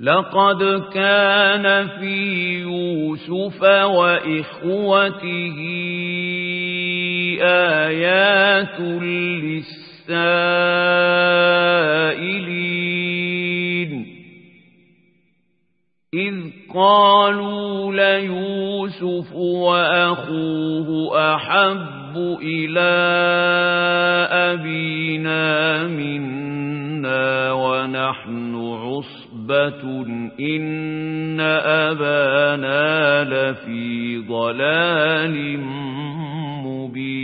لقد كان في يوسف وإخوته آيات للسائلين. إذ قالوا ليوسف وأخوه أحب إلى أبينا منا ونحن عصبة إن أبانا لفي ضلال مبين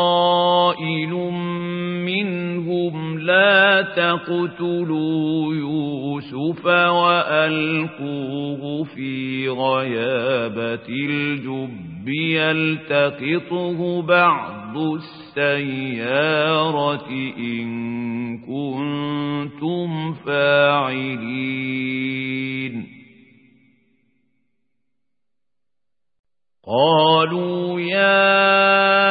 تقتلوا يوسف وألقوه في غيابة الجب يلتقطه بعض السيارة إن كنتم فاعلين. قالوا يا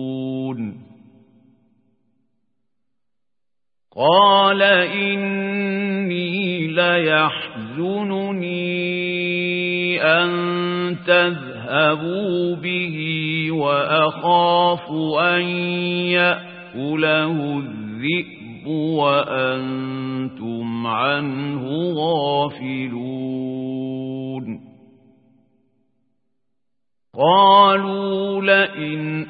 قال إني ليحزنني أن تذهبوا به وأخاف أن يأكله الذئب وأنتم عنه غافلون. قالوا لئن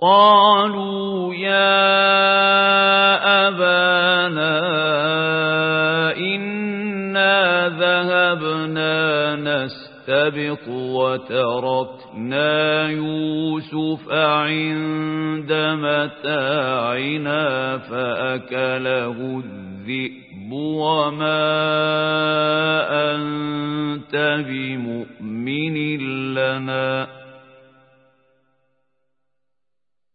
قالوا يا أبانا إنا ذهبنا نستبق وتركنا يوسف عند متاعنا فأكله الذئب وما أنت بمؤمن لنا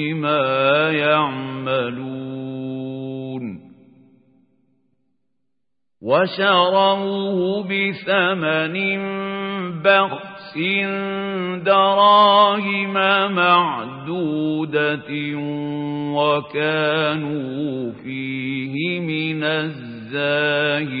بما يعملون وشروه بثمن بخس دراهم معدودة وكانوا فيه من الزاهدين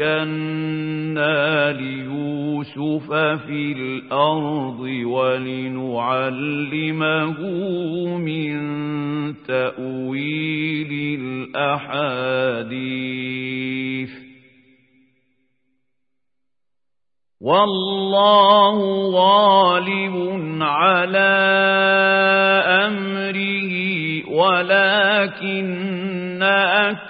مكنا ليوسف في الأرض ولنعلمه من تأويل الأحاديث. والله غالب على أمره ولكن أكثر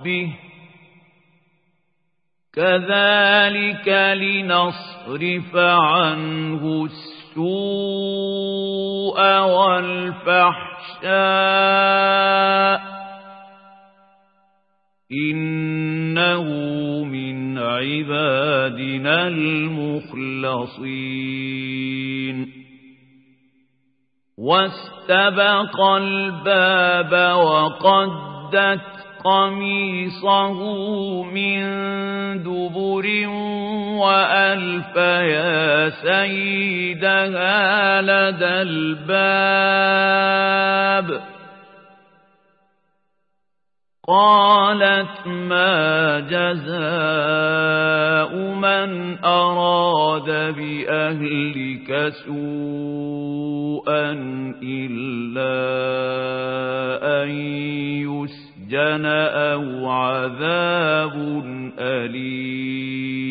ربه كذلك لنصرف عنه السوء والفحشاء إنه من عبادنا المخلصين واستبق الباب وقدت قميصه من دبر وألف يا سيدها لدى الباب. قالت ما جزاء من أراد بأهلك سوءا إلا أن يسر السجن أو عذاب أليم.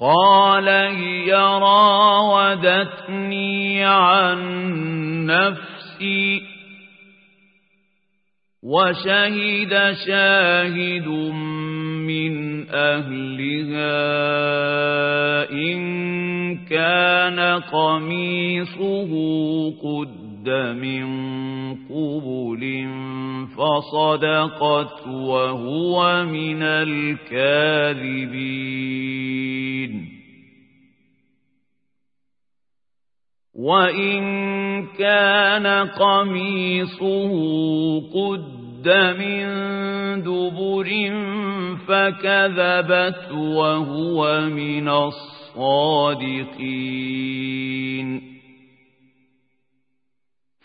قال هي راودتني عن نفسي وشهد شاهد من أهلها إن كان قميصه قد قد من قبل فصدقت وهو من الكاذبين. وإن كان قميصه قد من دبر فكذبت وهو من الصادقين.